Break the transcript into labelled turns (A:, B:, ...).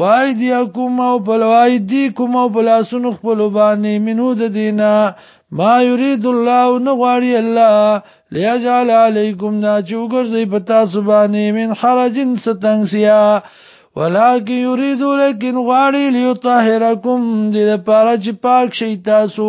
A: وای دی کوم او بل وای دی کوم او بل اسونو خپل باندې منو د دینه ما یرید الله نغواړي الله لیجعل علیکم دا چوګرځي پتا سبانه من حرجن ستنسیا ولکه یرید لکن غواړي لیطهرکم د لپاره چې پاک شي تاسو